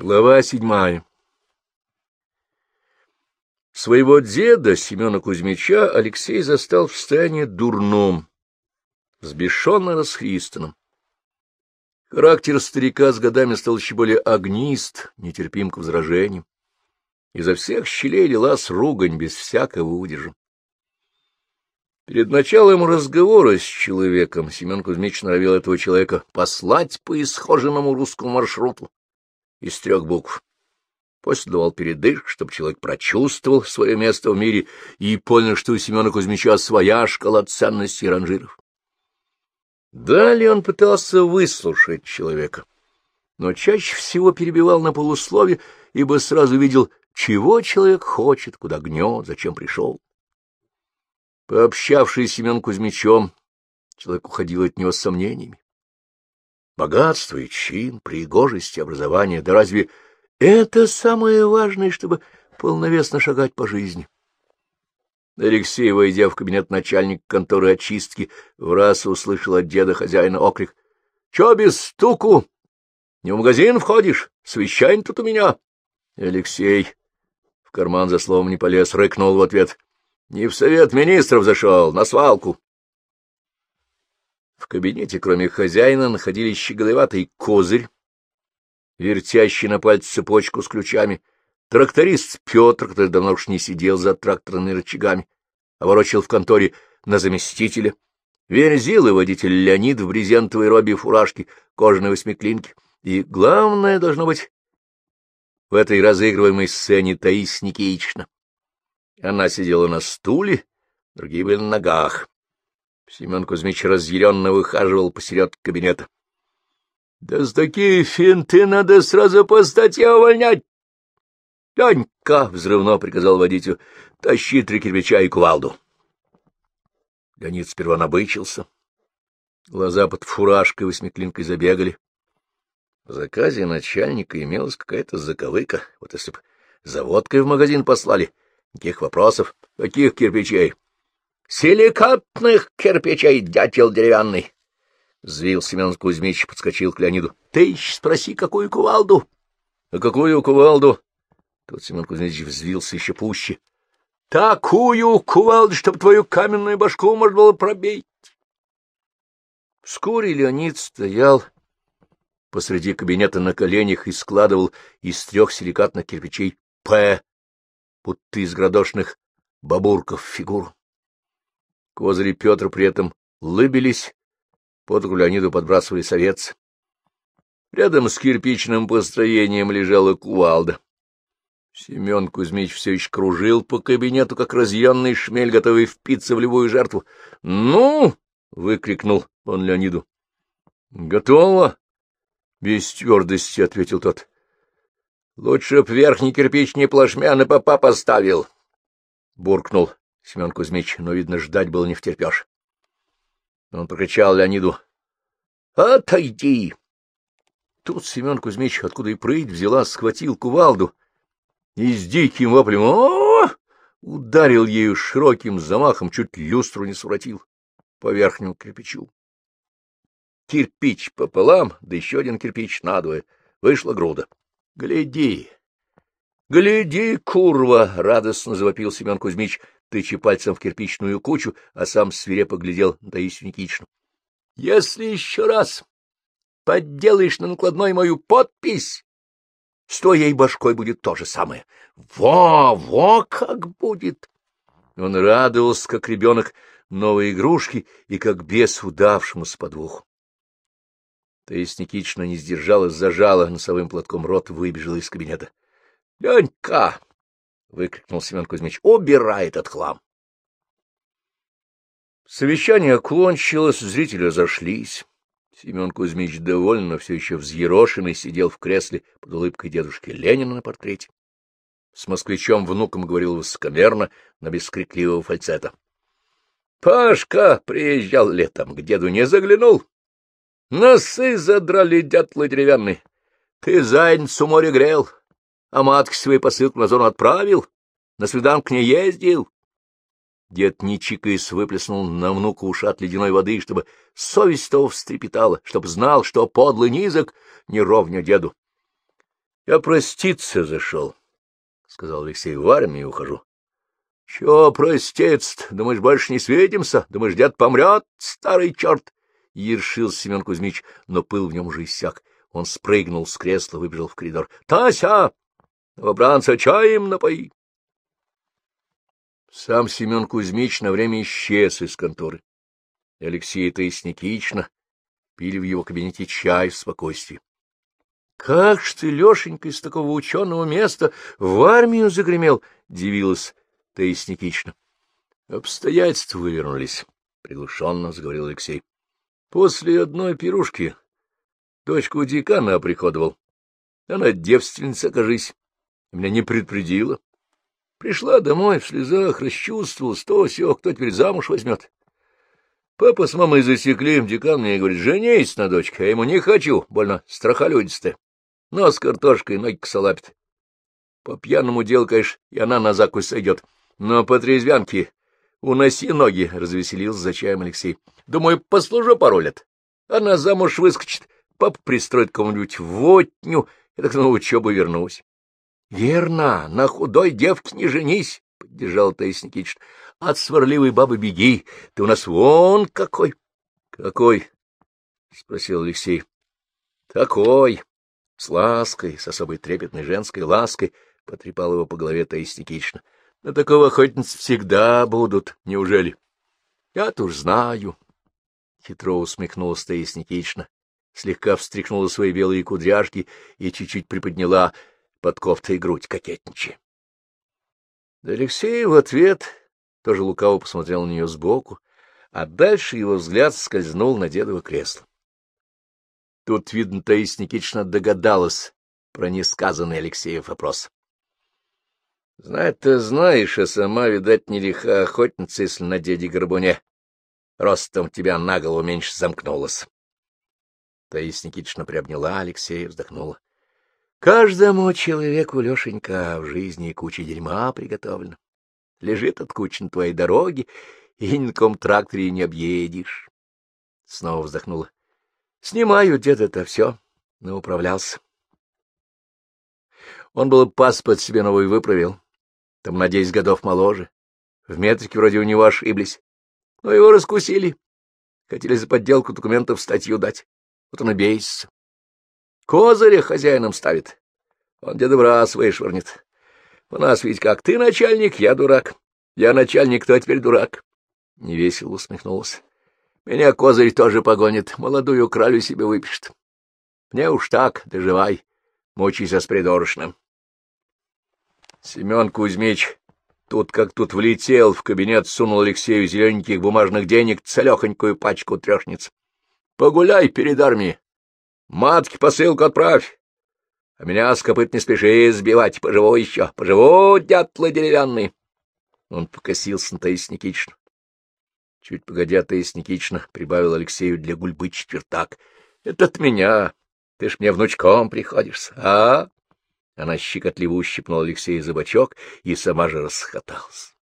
Глава седьмая Своего деда, Семена Кузьмича, Алексей застал в состоянии дурном, взбешенно расхристанном. Характер старика с годами стал еще более огнист, нетерпим к возражениям. Изо всех щелей лилась ругань без всякого удержа. Перед началом разговора с человеком Семен Кузьмич норовил этого человека послать по исхоженному русскому маршруту из трех букв. После давал передышку, чтобы человек прочувствовал свое место в мире и понял, что у Семена Кузьмича своя шкала ценностей и ранжиров. Далее он пытался выслушать человека, но чаще всего перебивал на полуслове, ибо сразу видел, чего человек хочет, куда гнет, зачем пришел. Пообщавшись с Семен Кузьмичем, человек уходил от него с сомнениями. Богатство и чин, пригожесть образование, да разве это самое важное, чтобы полновесно шагать по жизни? Алексей, войдя в кабинет начальника конторы очистки, в раз услышал от деда хозяина окрик. — Чё без стуку? Не в магазин входишь? Свящань тут у меня. Алексей в карман за словом не полез, рыкнул в ответ. — Не в совет министров зашел, на свалку. Кабинете, кроме хозяина, находились щеголеватый козырь, вертящий на пальце цепочку с ключами, тракторист Петр, который давно уж не сидел за тракторными рычагами, а в конторе на заместителя, Верзил и водитель Леонид в брезентовой робе и фуражке, кожаной восьмиклинке. И главное должно быть в этой разыгрываемой сцене Таис Никитична. Она сидела на стуле, другие были на ногах. Семен Кузьмич разъяренно выхаживал посеред кабинета. — Да с такие финты надо сразу по статье увольнять! — Ленька! — взрывно приказал водителю. — Тащи три кирпича и кувалду. Леонид сперва набычился. Глаза под фуражкой восьмиклинкой забегали. В заказе начальника имелась какая-то заковыка. Вот если бы заводкой в магазин послали, никаких вопросов. Каких кирпичей? Силикатных кирпичей, дятел деревянный. Звил Семен Кузьмич, подскочил к Леониду. — Ты спроси, какую кувалду? — А какую кувалду? Тут Семен Кузьмич взвился еще пуще. — Такую кувалду, чтоб твою каменную башку можно было пробить. Вскоре Леонид стоял посреди кабинета на коленях и складывал из трех силикатных кирпичей «П», будто из градошных бабурков фигуру. Козырь и Петр при этом лыбились, под Леониду подбрасывали совец. Рядом с кирпичным построением лежала кувалда. Семен Кузьмич все еще кружил по кабинету, как разъянный шмель, готовый впиться в любую жертву. «Ну!» — выкрикнул он Леониду. «Готово!» — без твердости ответил тот. — Лучше б верхний кирпич не плашмя на попа поставил, — буркнул Семен Кузьмич, но, видно, ждать было не втерпешь. Он прокричал Леониду. — Отойди! Тут Семен Кузьмич, откуда и прыть, взяла, схватил кувалду и с диким воплем о, ударил ею широким замахом, чуть люстру не своротил по верхнему кирпичу. Кирпич пополам, да еще один кирпич надвое. Вышла груда. — Гляди! — Гляди, курва! — радостно завопил Семен Кузьмич, тыча пальцем в кирпичную кучу, а сам свирепо глядел на Таисию Никитичну. — Если еще раз подделаешь на накладной мою подпись, с твоей башкой будет то же самое. Во, во как будет! Он радовался, как ребенок новой игрушки и как бес удавшемуся подвоху. Таисия Никитична не сдержалась, зажала носовым платком рот, выбежала из кабинета. — Ленька! — выкрикнул Семен Кузьмич. — Убирай этот хлам! Совещание окончилось, зрители разошлись. Семен Кузьмич довольно, но все еще взъерошенный, сидел в кресле под улыбкой дедушки Ленина на портрете. С москвичом внуком говорил высокомерно, но без фальцета. — Пашка приезжал летом, к деду не заглянул. Носы задрали дятлы деревянные. Ты задницу море грел, а матки свои посылку на зону отправил, на свиданку не ездил. Дед, не чикаясь, выплеснул на внука ушат ледяной воды, чтобы совесть того встрепетала, чтоб знал, что подлый низок не ровня деду. Я проститься зашел, — сказал Алексей, — в армию ухожу. — Чего проститься-то? Думаешь, больше не светимся? Думаешь, дед помрет, старый черт? — ершил Семен Кузьмич, но пыл в нем уже иссяк. Он спрыгнул с кресла, выбежал в коридор. — Тася! Новобранца чаем напои! Сам Семен Кузьмич на время исчез из конторы. И Алексей Таисникична пили в его кабинете чай в спокойствии. — Как ж ты, Лешенька, из такого ученого места в армию загремел? — дивилась Таисникична. — Обстоятельства вывернулись, — приглушенно заговорил Алексей. — После одной пирушки дочку декана оприходовал. Она девственница, кажись, меня не предупредила. Пришла домой в слезах, расчувствовалась, то все, кто теперь замуж возьмет. Папа с мамой засекли, декан мне говорит, женись на дочке, а ему не хочу, больно страхолюдистая. Нос картошкой, ноги косолапит. По пьяному делу, конечно, и она на закусь сойдет, но по трезвянке уноси ноги, — развеселился за чаем Алексей. Думаю, послужу пару лет. Она замуж выскочит, папа пристроит кому-нибудь водню, я так на учебу вернусь. — Верно, на худой девке не женись, — поддержал Таис Никитич. — От сварливой бабы беги, ты у нас вон какой. — Какой? — спросил Алексей. — Такой. С лаской, с особой трепетной женской лаской потрепал его по голове Таис Никитична. — На такого охотниц всегда будут, неужели? — Я-то уж знаю. Хитро усмехнулась Таис Никитична, слегка встряхнула свои белые кудряшки и чуть-чуть приподняла под кофтой грудь кокетничая. Да Алексей в ответ тоже лукаво посмотрел на нее сбоку, а дальше его взгляд скользнул на дедово кресло. Тут, видно, Таис Никитична догадалась про несказанный Алексеев вопрос. — Знать-то знаешь, а сама, видать, не лиха охотница, если на деде Горбуне ростом тебя на голову меньше замкнулась. Таис Никитична приобняла Алексея, вздохнула. Каждому человеку, Лешенька, в жизни куча дерьма приготовлена. Лежит от кучи на твоей дороге, и ни на ком тракторе не объедешь. Снова вздохнула. Снимаю дед-то все, но управлялся. Он был паспорт себе новый выправил, там на десять годов моложе. В метрике вроде у него ошиблись, но его раскусили. Хотели за подделку документов статью дать. Вот он и бесится. Козыря хозяином ставит. Он в вышвырнет. У нас ведь как ты начальник, я дурак. Я начальник, кто теперь дурак? Невесело усмехнулся. Меня козырь тоже погонит, молодую кралю себе выпишет. Мне уж так, доживай, мучайся с придорожным. Семен Кузьмич тут как тут влетел, в кабинет сунул Алексею зелененьких бумажных денег целехонькую пачку трешниц. Погуляй перед армией, Матке посылку отправь. А меня с копыт не спеши сбивать, поживу еще, поживу, дятлы деревянные. Он покосился на Таис Никитичну. Чуть погодя, Таис Никитична прибавил Алексею для гульбы четвертак. — Это от меня. Ты ж мне внучком приходишься, а? Она щекотливо ущипнула Алексея за бочок и сама же расхоталась.